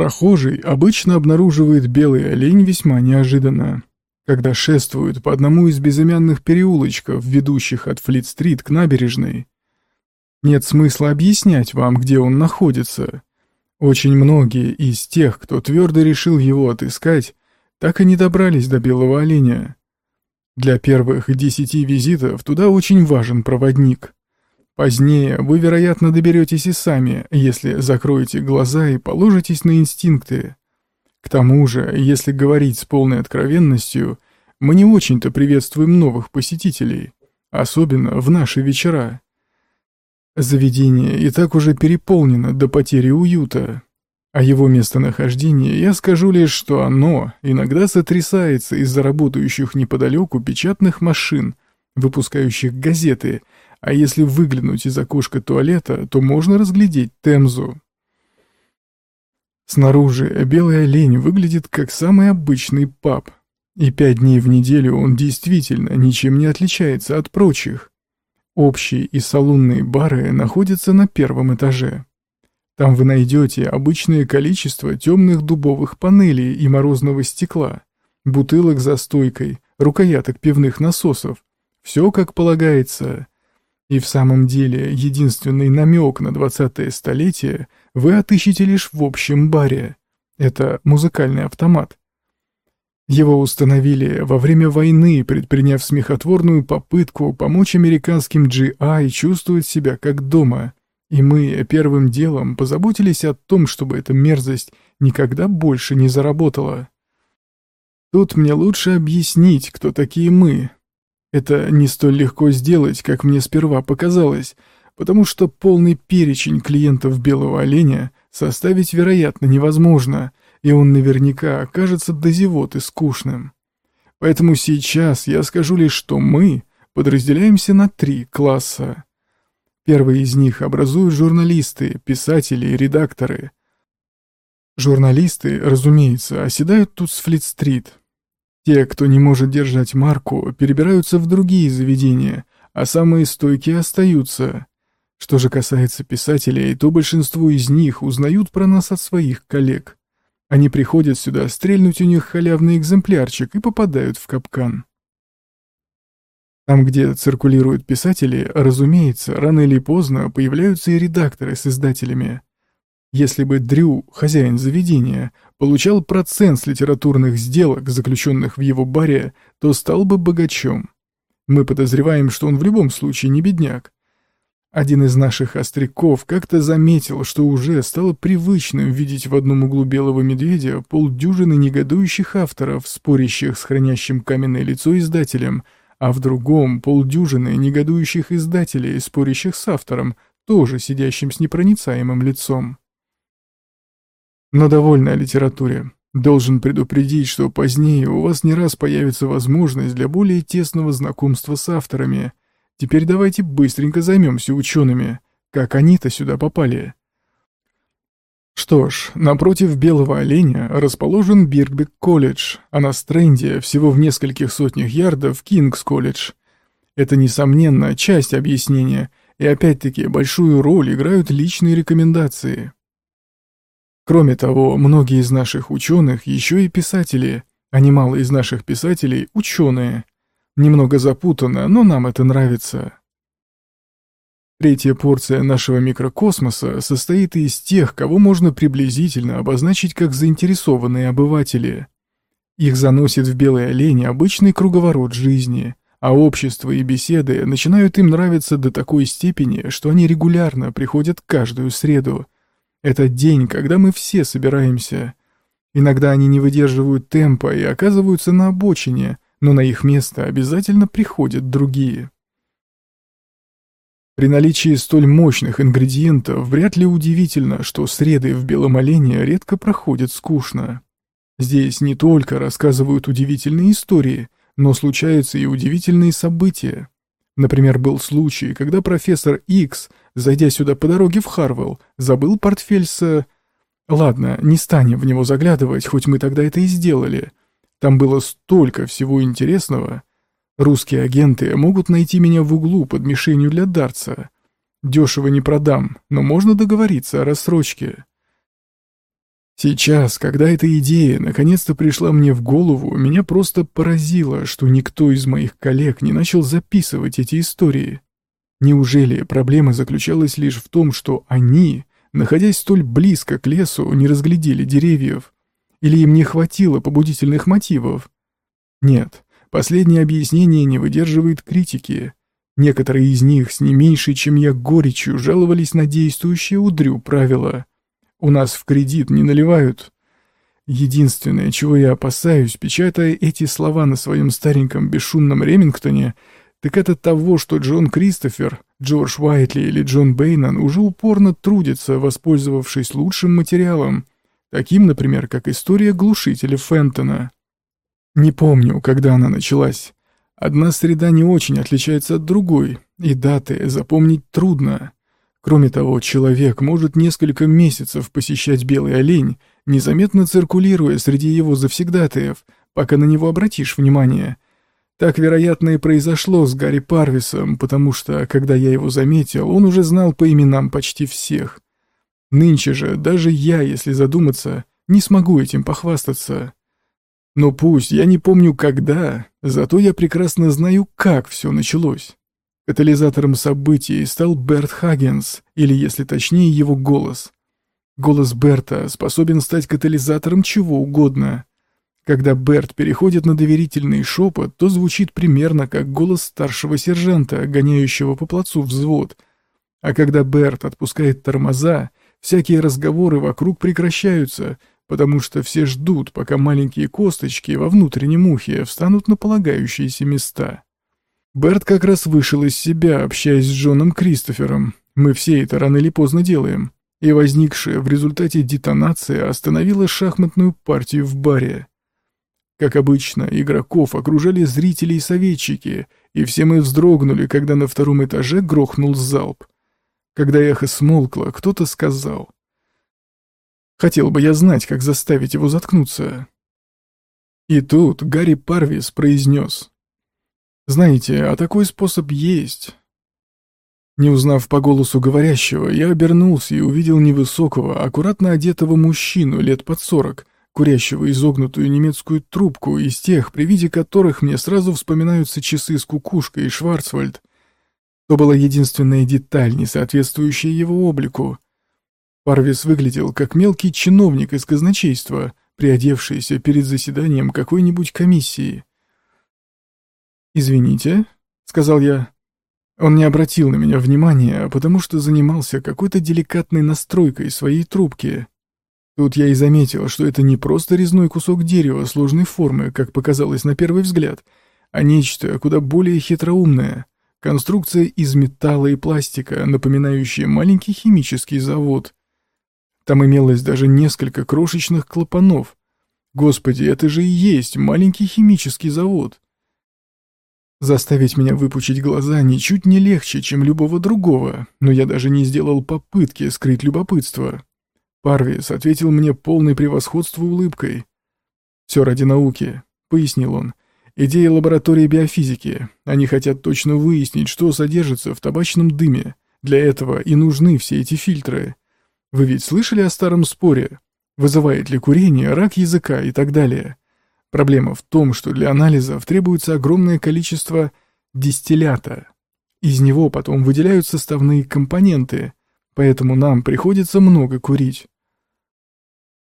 Прохожий обычно обнаруживает белый олень весьма неожиданно, когда шествует по одному из безымянных переулочков, ведущих от Флит-стрит к набережной. Нет смысла объяснять вам, где он находится. Очень многие из тех, кто твердо решил его отыскать, так и не добрались до белого оленя. Для первых десяти визитов туда очень важен проводник. Позднее вы, вероятно, доберетесь и сами, если закроете глаза и положитесь на инстинкты. К тому же, если говорить с полной откровенностью, мы не очень-то приветствуем новых посетителей, особенно в наши вечера. Заведение и так уже переполнено до потери уюта. О его местонахождении я скажу лишь, что оно иногда сотрясается из-за работающих неподалеку печатных машин, выпускающих газеты, а если выглянуть из окошка туалета, то можно разглядеть Темзу. Снаружи белый олень выглядит как самый обычный паб, и пять дней в неделю он действительно ничем не отличается от прочих. Общие и салонные бары находятся на первом этаже. Там вы найдете обычное количество темных дубовых панелей и морозного стекла, бутылок за стойкой, рукояток пивных насосов. Все как полагается. И в самом деле единственный намек на двадцатое столетие вы отыщете лишь в общем баре. Это музыкальный автомат. Его установили во время войны, предприняв смехотворную попытку помочь американским GI чувствовать себя как дома. И мы первым делом позаботились о том, чтобы эта мерзость никогда больше не заработала. Тут мне лучше объяснить, кто такие мы. Это не столь легко сделать, как мне сперва показалось, потому что полный перечень клиентов белого оленя составить, вероятно, невозможно, и он наверняка окажется до зевоты скучным. Поэтому сейчас я скажу лишь, что мы подразделяемся на три класса. Первый из них образуют журналисты, писатели и редакторы. Журналисты, разумеется, оседают тут с Флит-стрит. Те, кто не может держать марку, перебираются в другие заведения, а самые стойкие остаются. Что же касается писателей, то большинство из них узнают про нас от своих коллег. Они приходят сюда стрельнуть у них халявный экземплярчик и попадают в капкан. Там, где циркулируют писатели, разумеется, рано или поздно появляются и редакторы с издателями. Если бы Дрю, хозяин заведения, получал процент с литературных сделок, заключенных в его баре, то стал бы богачом. Мы подозреваем, что он в любом случае не бедняк. Один из наших остряков как-то заметил, что уже стало привычным видеть в одном углу белого медведя полдюжины негодующих авторов, спорящих с хранящим каменное лицо издателем, а в другом полдюжины негодующих издателей, спорящих с автором, тоже сидящим с непроницаемым лицом. Но довольно о литературе. Должен предупредить, что позднее у вас не раз появится возможность для более тесного знакомства с авторами – Теперь давайте быстренько займемся учеными. Как они-то сюда попали? Что ж, напротив Белого Оленя расположен Биркбек-колледж, а на Стрэнде, всего в нескольких сотнях ярдов, Кингс-колледж. Это, несомненно, часть объяснения, и опять-таки большую роль играют личные рекомендации. Кроме того, многие из наших ученых еще и писатели, а немало из наших писателей – ученые. Немного запутанно, но нам это нравится. Третья порция нашего микрокосмоса состоит из тех, кого можно приблизительно обозначить как заинтересованные обыватели. Их заносит в белые олени обычный круговорот жизни, а общество и беседы начинают им нравиться до такой степени, что они регулярно приходят каждую среду. Это день, когда мы все собираемся. Иногда они не выдерживают темпа и оказываются на обочине – но на их место обязательно приходят другие. При наличии столь мощных ингредиентов вряд ли удивительно, что среды в Белом Олене редко проходят скучно. Здесь не только рассказывают удивительные истории, но случаются и удивительные события. Например, был случай, когда профессор Икс, зайдя сюда по дороге в Харвелл, забыл портфель с... Ладно, не станем в него заглядывать, хоть мы тогда это и сделали. Там было столько всего интересного. Русские агенты могут найти меня в углу под мишенью для дарца. Дешево не продам, но можно договориться о рассрочке. Сейчас, когда эта идея наконец-то пришла мне в голову, меня просто поразило, что никто из моих коллег не начал записывать эти истории. Неужели проблема заключалась лишь в том, что они, находясь столь близко к лесу, не разглядели деревьев? Или им не хватило побудительных мотивов? Нет, последнее объяснение не выдерживает критики. Некоторые из них с не меньшей, чем я, горечью жаловались на действующее удрю правило. У нас в кредит не наливают. Единственное, чего я опасаюсь, печатая эти слова на своем стареньком бесшумном Ремингтоне, так это того, что Джон Кристофер, Джордж Уайтли или Джон Бейнан уже упорно трудятся, воспользовавшись лучшим материалом, таким, например, как история глушителя Фентона. Не помню, когда она началась. Одна среда не очень отличается от другой, и даты запомнить трудно. Кроме того, человек может несколько месяцев посещать Белый олень, незаметно циркулируя среди его завсегдатаев, пока на него обратишь внимание. Так, вероятно, и произошло с Гарри Парвисом, потому что, когда я его заметил, он уже знал по именам почти всех. Нынче же, даже я, если задуматься, не смогу этим похвастаться. Но пусть я не помню когда, зато я прекрасно знаю, как все началось. Катализатором событий стал Берт Хагенс, или, если точнее, его голос. Голос Берта способен стать катализатором чего угодно. Когда Берт переходит на доверительный шепот, то звучит примерно как голос старшего сержанта, гоняющего по плацу взвод. А когда Берт отпускает тормоза, всякие разговоры вокруг прекращаются, потому что все ждут, пока маленькие косточки во внутреннем ухе встанут на полагающиеся места. Берт как раз вышел из себя, общаясь с Джоном Кристофером. Мы все это рано или поздно делаем. И возникшая в результате детонация остановила шахматную партию в баре. Как обычно, игроков окружали зрители и советчики, и все мы вздрогнули, когда на втором этаже грохнул залп. Когда эхо смолкло, кто-то сказал. «Хотел бы я знать, как заставить его заткнуться». И тут Гарри Парвис произнес. Знаете, а такой способ есть. Не узнав по голосу говорящего, я обернулся и увидел невысокого, аккуратно одетого мужчину лет под сорок, курящего изогнутую немецкую трубку из тех, при виде которых мне сразу вспоминаются часы с кукушкой и Шварцвальд. То была единственная деталь, не соответствующая его облику. Парвис выглядел как мелкий чиновник из казначейства, приодевшийся перед заседанием какой-нибудь комиссии. «Извините», — сказал я. Он не обратил на меня внимания, потому что занимался какой-то деликатной настройкой своей трубки. Тут я и заметил, что это не просто резной кусок дерева сложной формы, как показалось на первый взгляд, а нечто куда более хитроумное. Конструкция из металла и пластика, напоминающая маленький химический завод. Там имелось даже несколько крошечных клапанов. Господи, это же и есть маленький химический завод. Заставить меня выпучить глаза ничуть не легче, чем любого другого, но я даже не сделал попытки скрыть любопытство. Парвис ответил мне полной превосходства улыбкой. «Все ради науки», — пояснил он. «Идея лаборатории биофизики. Они хотят точно выяснить, что содержится в табачном дыме. Для этого и нужны все эти фильтры. Вы ведь слышали о старом споре? Вызывает ли курение рак языка и так далее?» Проблема в том, что для анализов требуется огромное количество дистиллята. Из него потом выделяют составные компоненты, поэтому нам приходится много курить.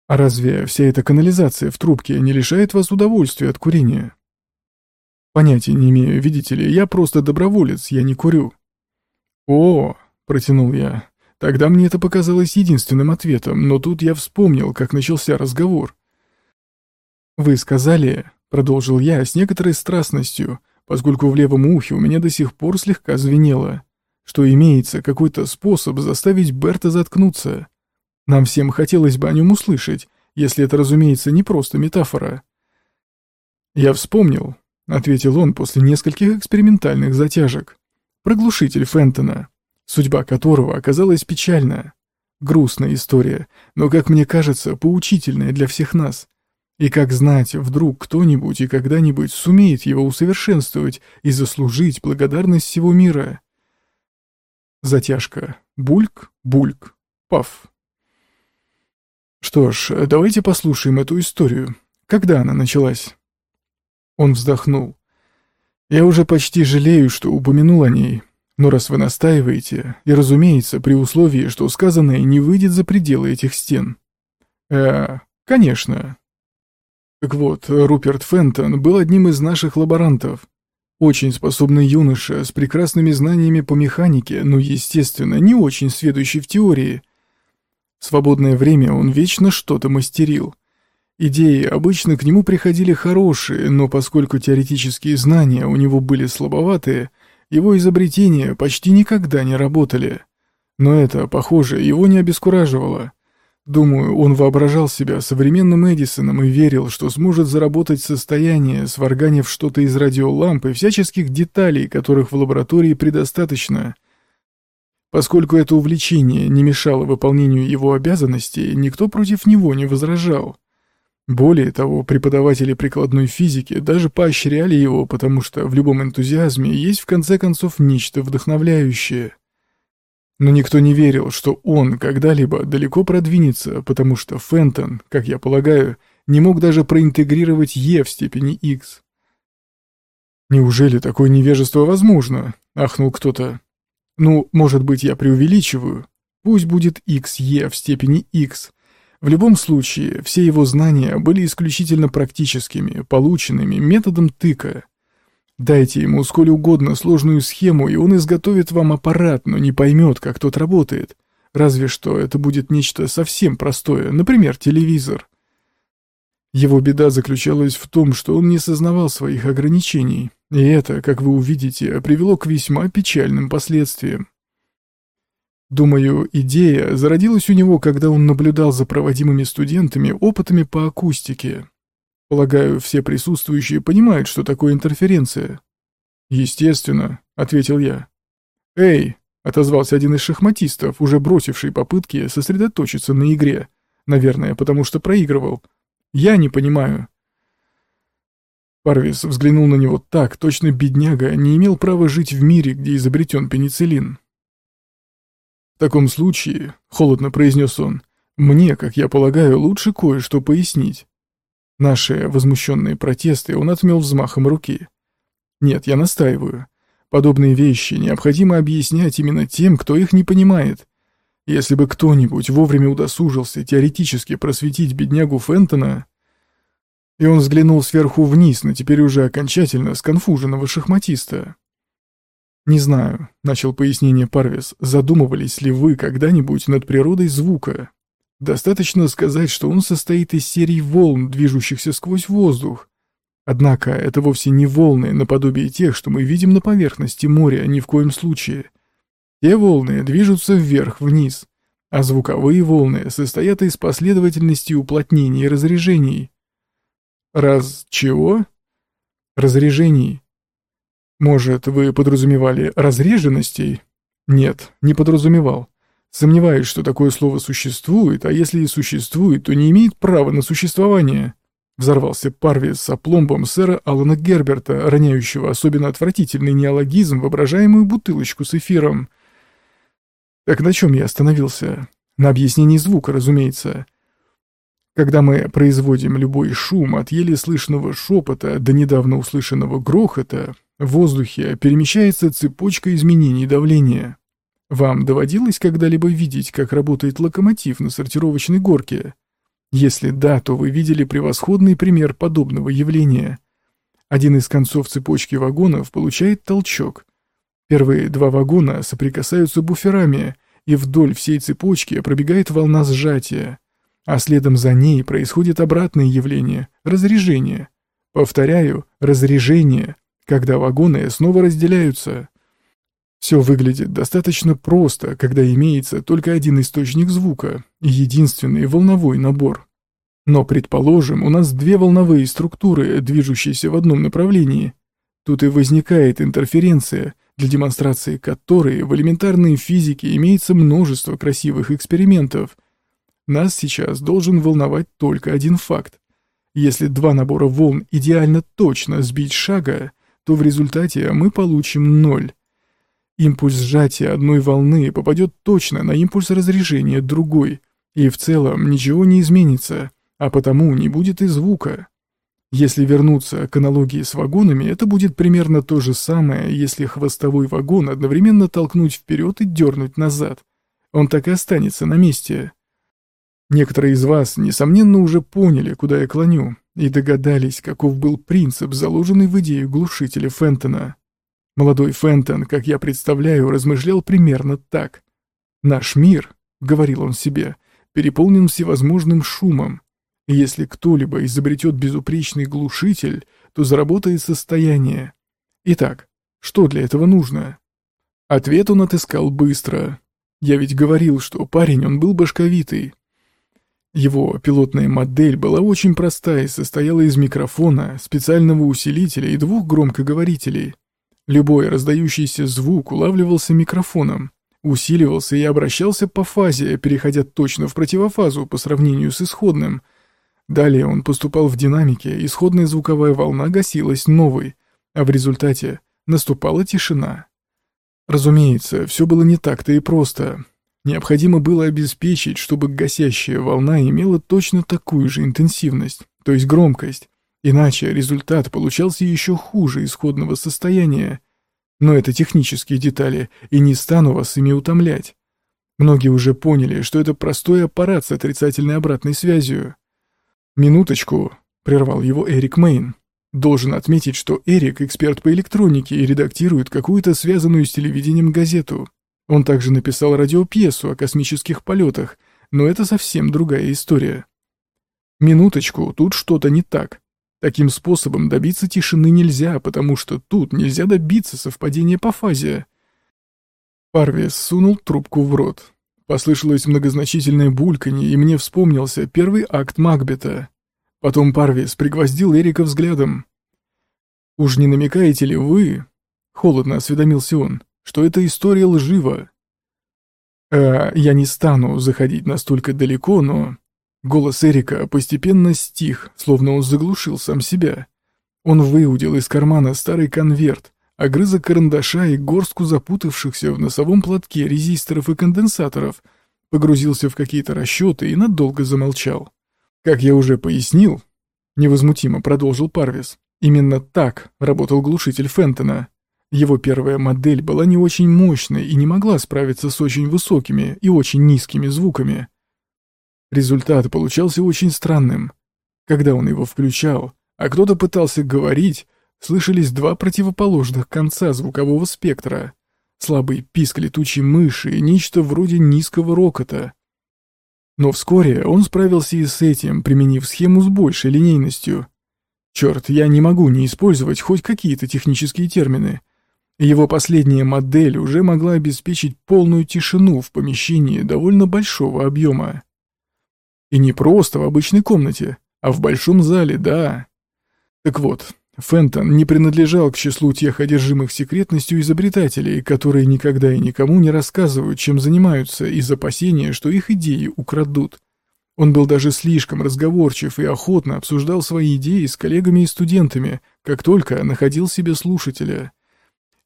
А разве вся эта канализация в трубке не лишает вас удовольствия от курения? Понятия не имею, видите ли, я просто доброволец, я не курю. О, протянул я. Тогда мне это показалось единственным ответом, но тут я вспомнил, как начался разговор. «Вы сказали, — продолжил я с некоторой страстностью, поскольку в левом ухе у меня до сих пор слегка звенело, что имеется какой-то способ заставить Берта заткнуться. Нам всем хотелось бы о нем услышать, если это, разумеется, не просто метафора». «Я вспомнил», — ответил он после нескольких экспериментальных затяжек. «Проглушитель Фентона, судьба которого оказалась печальна. Грустная история, но, как мне кажется, поучительная для всех нас. И как знать, вдруг кто-нибудь и когда-нибудь сумеет его усовершенствовать и заслужить благодарность всего мира. Затяжка. Бульк, бульк, паф. Что ж, давайте послушаем эту историю. Когда она началась? Он вздохнул. Я уже почти жалею, что упомянул о ней. Но раз вы настаиваете, и, разумеется, при условии, что сказанное не выйдет за пределы этих стен. Э, конечно. Так вот, Руперт Фентон был одним из наших лаборантов. Очень способный юноша, с прекрасными знаниями по механике, но, естественно, не очень сведущий в теории. В свободное время он вечно что-то мастерил. Идеи обычно к нему приходили хорошие, но поскольку теоретические знания у него были слабоватые, его изобретения почти никогда не работали. Но это, похоже, его не обескураживало. Думаю, он воображал себя современным Эдисоном и верил, что сможет заработать состояние, сварганив что-то из радиоламп и всяческих деталей, которых в лаборатории предостаточно. Поскольку это увлечение не мешало выполнению его обязанностей, никто против него не возражал. Более того, преподаватели прикладной физики даже поощряли его, потому что в любом энтузиазме есть в конце концов нечто вдохновляющее. Но никто не верил, что он когда-либо далеко продвинется, потому что Фентон, как я полагаю, не мог даже проинтегрировать Е в степени X. «Неужели такое невежество возможно?» — ахнул кто-то. «Ну, может быть, я преувеличиваю. Пусть будет XE в степени X. В любом случае, все его знания были исключительно практическими, полученными методом тыка. Дайте ему сколь угодно сложную схему, и он изготовит вам аппарат, но не поймет, как тот работает. Разве что это будет нечто совсем простое, например, телевизор. Его беда заключалась в том, что он не сознавал своих ограничений, и это, как вы увидите, привело к весьма печальным последствиям. Думаю, идея зародилась у него, когда он наблюдал за проводимыми студентами опытами по акустике. Полагаю, все присутствующие понимают, что такое интерференция. Естественно, ответил я. Эй, отозвался один из шахматистов, уже бросивший попытки сосредоточиться на игре. Наверное, потому что проигрывал. Я не понимаю. Парвис взглянул на него так, точно бедняга не имел права жить в мире, где изобретен пенициллин. «В таком случае», — холодно произнес он, — «мне, как я полагаю, лучше кое-что пояснить. Наши возмущенные протесты он отмел взмахом руки. Нет, я настаиваю. Подобные вещи необходимо объяснять именно тем, кто их не понимает. Если бы кто-нибудь вовремя удосужился теоретически просветить беднягу Фентона... И он взглянул сверху вниз на теперь уже окончательно сконфуженного шахматиста. «Не знаю», — начал пояснение Парвис, — «задумывались ли вы когда-нибудь над природой звука?» Достаточно сказать, что он состоит из серий волн, движущихся сквозь воздух. Однако это вовсе не волны наподобие тех, что мы видим на поверхности моря ни в коем случае. Те волны движутся вверх-вниз, а звуковые волны состоят из последовательности уплотнений и разрежений. Раз чего? Разрежений. Может, вы подразумевали разреженностей? Нет, не подразумевал. Сомневаюсь, что такое слово существует, а если и существует, то не имеет права на существование. Взорвался Парви с опломбом сэра Алана Герберта, роняющего особенно отвратительный неологизм воображаемую бутылочку с эфиром. Так на чем я остановился? На объяснении звука, разумеется. Когда мы производим любой шум от еле слышного шепота до недавно услышанного грохота, в воздухе перемещается цепочка изменений давления. Вам доводилось когда-либо видеть, как работает локомотив на сортировочной горке? Если да, то вы видели превосходный пример подобного явления. Один из концов цепочки вагонов получает толчок. Первые два вагона соприкасаются буферами, и вдоль всей цепочки пробегает волна сжатия, а следом за ней происходит обратное явление – разрежение. Повторяю, разрежение, когда вагоны снова разделяются. Все выглядит достаточно просто, когда имеется только один источник звука и единственный волновой набор. Но, предположим, у нас две волновые структуры, движущиеся в одном направлении. Тут и возникает интерференция, для демонстрации которой в элементарной физике имеется множество красивых экспериментов. Нас сейчас должен волновать только один факт. Если два набора волн идеально точно сбить шага, то в результате мы получим ноль. Импульс сжатия одной волны попадет точно на импульс разрежения другой, И в целом ничего не изменится, а потому не будет и звука. Если вернуться к аналогии с вагонами, это будет примерно то же самое, если хвостовой вагон одновременно толкнуть вперед и дернуть назад. Он так и останется на месте. Некоторые из вас, несомненно, уже поняли, куда я клоню, и догадались, каков был принцип, заложенный в идею глушителя Фентона. Молодой Фентон, как я представляю, размышлял примерно так. «Наш мир», — говорил он себе, — «переполнен всевозможным шумом. Если кто-либо изобретет безупречный глушитель, то заработает состояние. Итак, что для этого нужно?» Ответ он отыскал быстро. Я ведь говорил, что парень он был башковитый, его пилотная модель была очень простая и состояла из микрофона, специального усилителя и двух громкоговорителей. Любой раздающийся звук улавливался микрофоном, усиливался и обращался по фазе, переходя точно в противофазу по сравнению с исходным. Далее он поступал в динамике, исходная звуковая волна гасилась новой, а в результате наступала тишина. Разумеется, все было не так-то и просто. Необходимо было обеспечить, чтобы гасящая волна имела точно такую же интенсивность, то есть громкость, иначе результат получался еще хуже исходного состояния. Но это технические детали, и не стану вас ими утомлять. Многие уже поняли, что это простой аппарат с отрицательной обратной связью. «Минуточку», — прервал его Эрик Мейн. «Должен отметить, что Эрик — эксперт по электронике и редактирует какую-то связанную с телевидением газету. Он также написал радиопьесу о космических полетах, но это совсем другая история. Минуточку, тут что-то не так. Таким способом добиться тишины нельзя, потому что тут нельзя добиться совпадения по фазе. Парвис сунул трубку в рот. Послышалось многозначительное бульканье, и мне вспомнился первый акт Макбета. Потом Парвис пригвоздил Эрика взглядом. «Уж не намекаете ли вы?» — холодно осведомился он что эта история лжива. А я не стану заходить настолько далеко, но... Голос Эрика постепенно стих, словно он заглушил сам себя. Он выудил из кармана старый конверт, огрызок карандаша и горстку запутавшихся в носовом платке резисторов и конденсаторов, погрузился в какие-то расчеты и надолго замолчал. Как я уже пояснил, невозмутимо продолжил Парвис, именно так работал глушитель Фентона. Его первая модель была не очень мощной и не могла справиться с очень высокими и очень низкими звуками. Результат получался очень странным. Когда он его включал, а кто-то пытался говорить, слышались два противоположных конца звукового спектра. Слабый писк летучей мыши и нечто вроде низкого рокота. Но вскоре он справился и с этим, применив схему с большей линейностью. Черт, я не могу не использовать хоть какие-то технические термины — его последняя модель уже могла обеспечить полную тишину в помещении довольно большого объема. И не просто в обычной комнате, а в большом зале, да. Так вот, Фентон не принадлежал к числу тех одержимых секретностью изобретателей, которые никогда и никому не рассказывают, чем занимаются, из опасения, что их идеи украдут. Он был даже слишком разговорчив и охотно обсуждал свои идеи с коллегами и студентами, как только находил себе слушателя.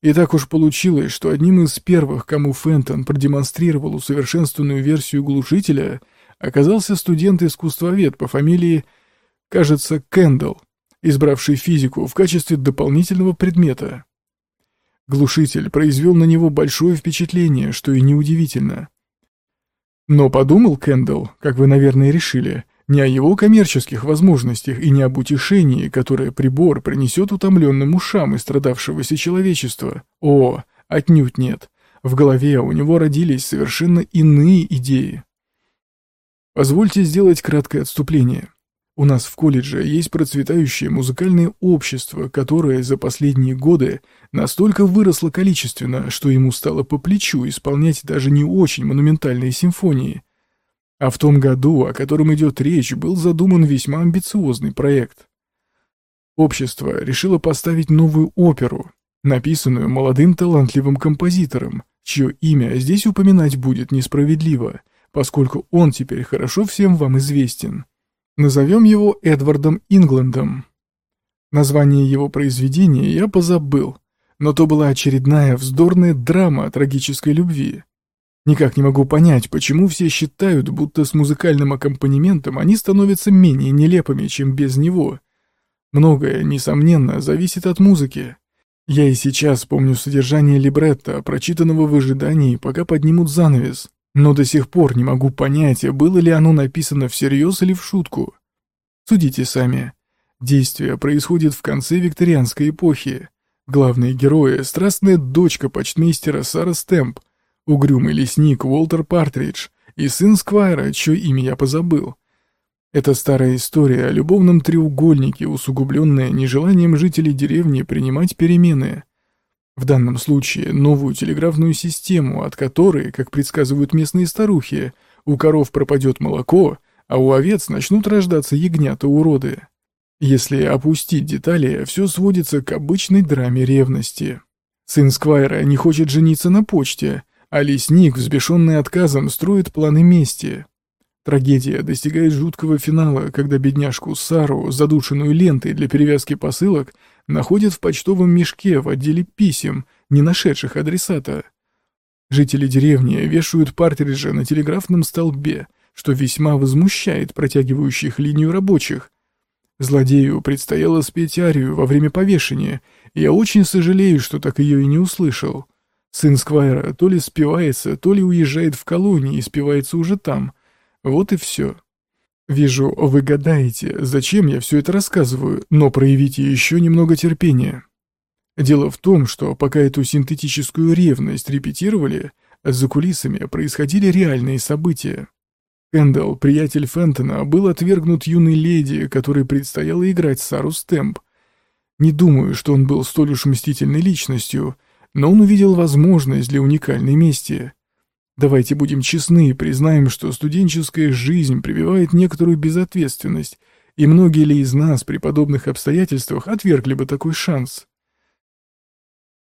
И так уж получилось, что одним из первых, кому Фентон продемонстрировал усовершенствованную версию глушителя, оказался студент-искусствовед по фамилии, кажется, Кэндалл, избравший физику в качестве дополнительного предмета. Глушитель произвел на него большое впечатление, что и неудивительно. Но подумал Кэндалл, как вы, наверное, решили, не о его коммерческих возможностях и не об утешении, которое прибор принесет утомленным ушам и страдавшегося человечества. О, отнюдь нет. В голове у него родились совершенно иные идеи. Позвольте сделать краткое отступление. У нас в колледже есть процветающее музыкальное общество, которое за последние годы настолько выросло количественно, что ему стало по плечу исполнять даже не очень монументальные симфонии, а в том году, о котором идет речь, был задуман весьма амбициозный проект. Общество решило поставить новую оперу, написанную молодым талантливым композитором, чье имя здесь упоминать будет несправедливо, поскольку он теперь хорошо всем вам известен. Назовем его Эдвардом Ингландом. Название его произведения я позабыл, но то была очередная вздорная драма о трагической любви. Никак не могу понять, почему все считают, будто с музыкальным аккомпанементом они становятся менее нелепыми, чем без него. Многое, несомненно, зависит от музыки. Я и сейчас помню содержание либретто, прочитанного в ожидании, пока поднимут занавес, но до сих пор не могу понять, было ли оно написано всерьез или в шутку. Судите сами. Действие происходит в конце викторианской эпохи. Главные герои — страстная дочка почтмейстера Сара Стэмп, угрюмый лесник Уолтер Партридж и сын Сквайра, чье имя я позабыл. Это старая история о любовном треугольнике, усугубленная нежеланием жителей деревни принимать перемены. В данном случае новую телеграфную систему, от которой, как предсказывают местные старухи, у коров пропадет молоко, а у овец начнут рождаться ягнята-уроды. Если опустить детали, все сводится к обычной драме ревности. Сын Сквайра не хочет жениться на почте, а лесник, взбешенный отказом, строит планы мести. Трагедия достигает жуткого финала, когда бедняжку Сару, задушенную лентой для перевязки посылок, находят в почтовом мешке в отделе писем, не нашедших адресата. Жители деревни вешают партриджа на телеграфном столбе, что весьма возмущает протягивающих линию рабочих, Злодею предстояло спеть арию во время повешения, и я очень сожалею, что так ее и не услышал. Сын Сквайра то ли спивается, то ли уезжает в колонии и спивается уже там. Вот и все. Вижу, вы гадаете, зачем я все это рассказываю, но проявите еще немного терпения. Дело в том, что пока эту синтетическую ревность репетировали, за кулисами происходили реальные события. Кэндалл, приятель Фентона, был отвергнут юной леди, которой предстояло играть Сару Стэмп. Не думаю, что он был столь уж мстительной личностью, но он увидел возможность для уникальной мести. Давайте будем честны и признаем, что студенческая жизнь прививает некоторую безответственность, и многие ли из нас при подобных обстоятельствах отвергли бы такой шанс?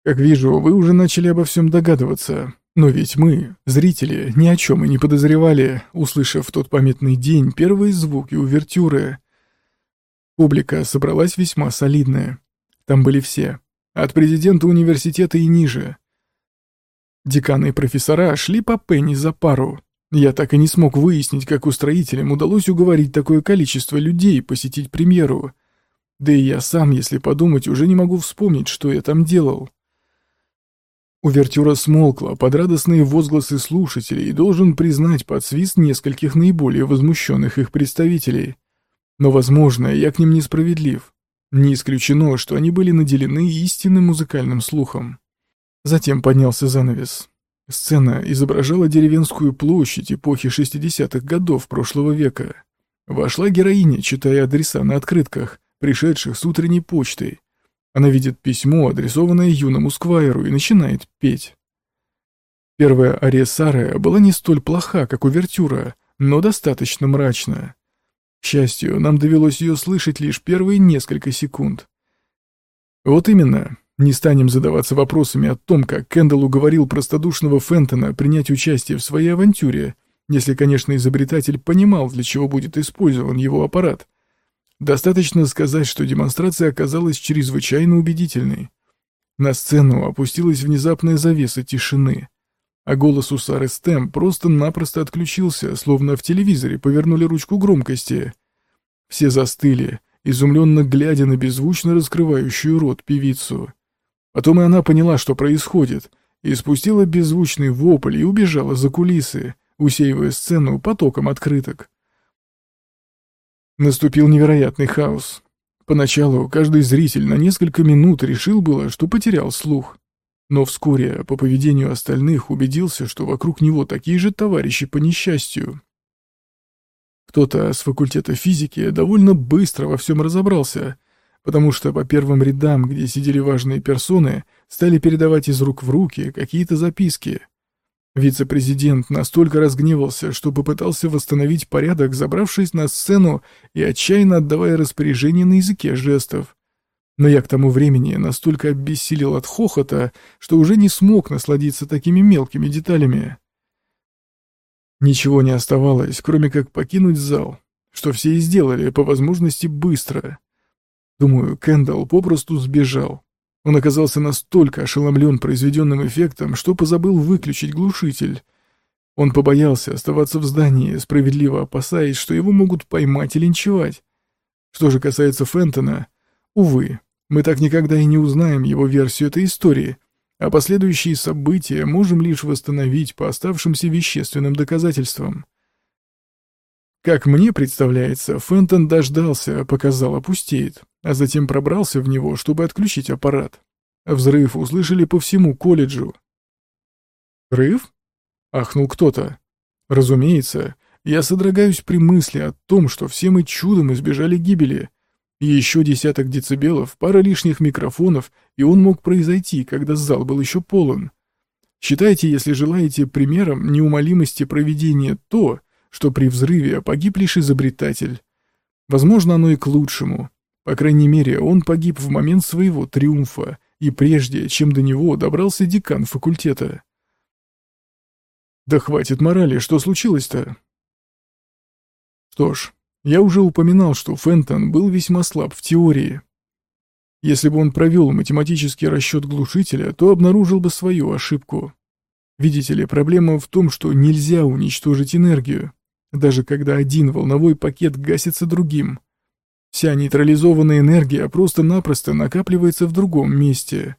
Как вижу, вы уже начали обо всем догадываться. Но ведь мы, зрители, ни о чем и не подозревали, услышав в тот памятный день первые звуки увертюры. Публика собралась весьма солидная. Там были все, от президента университета и ниже. Деканы и профессора шли по пенни за пару. Я так и не смог выяснить, как устроителям удалось уговорить такое количество людей посетить премьеру. Да и я сам, если подумать, уже не могу вспомнить, что я там делал. Увертюра смолкла под радостные возгласы слушателей и должен признать под свист нескольких наиболее возмущенных их представителей. Но, возможно, я к ним несправедлив. Не исключено, что они были наделены истинным музыкальным слухом. Затем поднялся занавес. Сцена изображала деревенскую площадь эпохи 60-х годов прошлого века. Вошла героиня, читая адреса на открытках, пришедших с утренней почтой, она видит письмо, адресованное юному сквайру, и начинает петь. Первая ария Сары была не столь плоха, как увертюра, но достаточно мрачна. К счастью, нам довелось ее слышать лишь первые несколько секунд. Вот именно, не станем задаваться вопросами о том, как Кэндалл уговорил простодушного Фентона принять участие в своей авантюре, если, конечно, изобретатель понимал, для чего будет использован его аппарат. Достаточно сказать, что демонстрация оказалась чрезвычайно убедительной. На сцену опустилась внезапная завеса тишины, а голос у Сары Стэм просто-напросто отключился, словно в телевизоре повернули ручку громкости. Все застыли, изумленно глядя на беззвучно раскрывающую рот певицу. Потом и она поняла, что происходит, и спустила беззвучный вопль и убежала за кулисы, усеивая сцену потоком открыток. Наступил невероятный хаос. Поначалу каждый зритель на несколько минут решил было, что потерял слух. Но вскоре, по поведению остальных, убедился, что вокруг него такие же товарищи по несчастью. Кто-то с факультета физики довольно быстро во всем разобрался, потому что по первым рядам, где сидели важные персоны, стали передавать из рук в руки какие-то записки. Вице-президент настолько разгневался, что попытался восстановить порядок, забравшись на сцену и отчаянно отдавая распоряжение на языке жестов. Но я к тому времени настолько обессилел от хохота, что уже не смог насладиться такими мелкими деталями. Ничего не оставалось, кроме как покинуть зал, что все и сделали, по возможности, быстро. Думаю, Кэндалл попросту сбежал. Он оказался настолько ошеломлен произведенным эффектом, что позабыл выключить глушитель. Он побоялся оставаться в здании, справедливо опасаясь, что его могут поймать и линчевать. Что же касается Фентона, увы, мы так никогда и не узнаем его версию этой истории, а последующие события можем лишь восстановить по оставшимся вещественным доказательствам. Как мне представляется, Фентон дождался, пока зал опустеет, а затем пробрался в него, чтобы отключить аппарат. Взрыв услышали по всему колледжу. «Взрыв?» — ахнул кто-то. «Разумеется, я содрогаюсь при мысли о том, что все мы чудом избежали гибели. Еще десяток децибелов, пара лишних микрофонов, и он мог произойти, когда зал был еще полон. Считайте, если желаете, примером неумолимости проведения то, что при взрыве погиб лишь изобретатель. Возможно, оно и к лучшему. По крайней мере, он погиб в момент своего триумфа, и прежде, чем до него добрался декан факультета. Да хватит морали, что случилось-то? Что ж, я уже упоминал, что Фентон был весьма слаб в теории. Если бы он провел математический расчет глушителя, то обнаружил бы свою ошибку. Видите ли, проблема в том, что нельзя уничтожить энергию, даже когда один волновой пакет гасится другим. Вся нейтрализованная энергия просто-напросто накапливается в другом месте.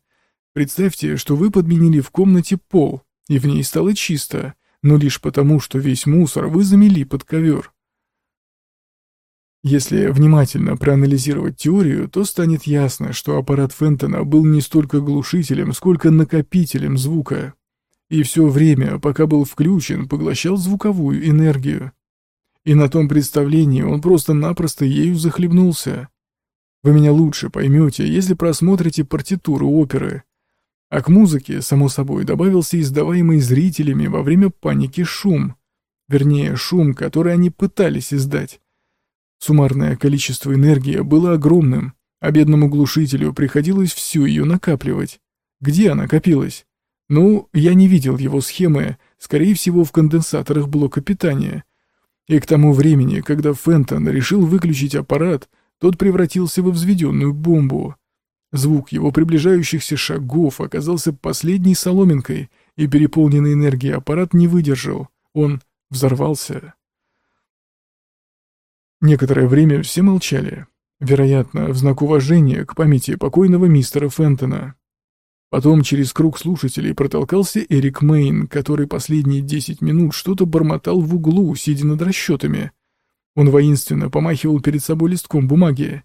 Представьте, что вы подменили в комнате пол, и в ней стало чисто, но лишь потому, что весь мусор вы замели под ковер. Если внимательно проанализировать теорию, то станет ясно, что аппарат Фентона был не столько глушителем, сколько накопителем звука. И все время, пока был включен, поглощал звуковую энергию. И на том представлении он просто-напросто ею захлебнулся. Вы меня лучше поймете, если просмотрите партитуру оперы. А к музыке, само собой, добавился издаваемый зрителями во время паники шум. Вернее, шум, который они пытались издать. Суммарное количество энергии было огромным, а бедному глушителю приходилось всю ее накапливать. Где она копилась? Ну, я не видел его схемы, скорее всего, в конденсаторах блока питания. И к тому времени, когда Фентон решил выключить аппарат, тот превратился во взведенную бомбу. Звук его приближающихся шагов оказался последней соломинкой, и переполненный энергией аппарат не выдержал. Он взорвался. Некоторое время все молчали. Вероятно, в знак уважения к памяти покойного мистера Фентона. Потом через круг слушателей протолкался Эрик Мейн, который последние десять минут что-то бормотал в углу, сидя над расчетами. Он воинственно помахивал перед собой листком бумаги.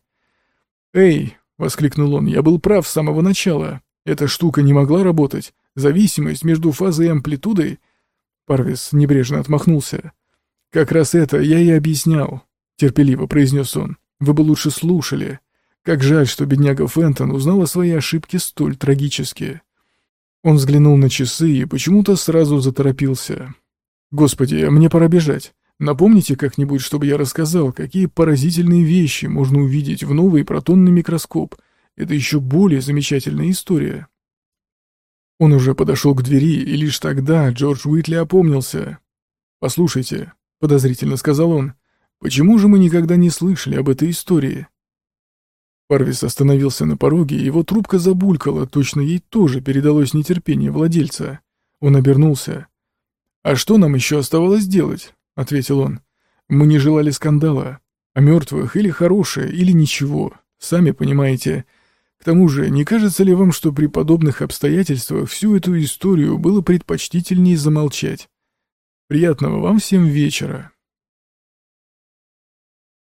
«Эй, — воскликнул он. «Я был прав с самого начала. Эта штука не могла работать. Зависимость между фазой и амплитудой...» Парвис небрежно отмахнулся. «Как раз это я и объяснял», — терпеливо произнес он. «Вы бы лучше слушали. Как жаль, что бедняга Фентон узнал о своей ошибке столь трагически». Он взглянул на часы и почему-то сразу заторопился. «Господи, мне пора бежать. Напомните как-нибудь, чтобы я рассказал, какие поразительные вещи можно увидеть в новый протонный микроскоп. Это еще более замечательная история. Он уже подошел к двери, и лишь тогда Джордж Уитли опомнился. «Послушайте», — подозрительно сказал он, — «почему же мы никогда не слышали об этой истории?» Парвис остановился на пороге, его трубка забулькала, точно ей тоже передалось нетерпение владельца. Он обернулся. «А что нам еще оставалось делать?» — ответил он. «Мы не желали скандала. О мертвых или хорошее, или ничего. Сами понимаете. К тому же, не кажется ли вам, что при подобных обстоятельствах всю эту историю было предпочтительнее замолчать? Приятного вам всем вечера».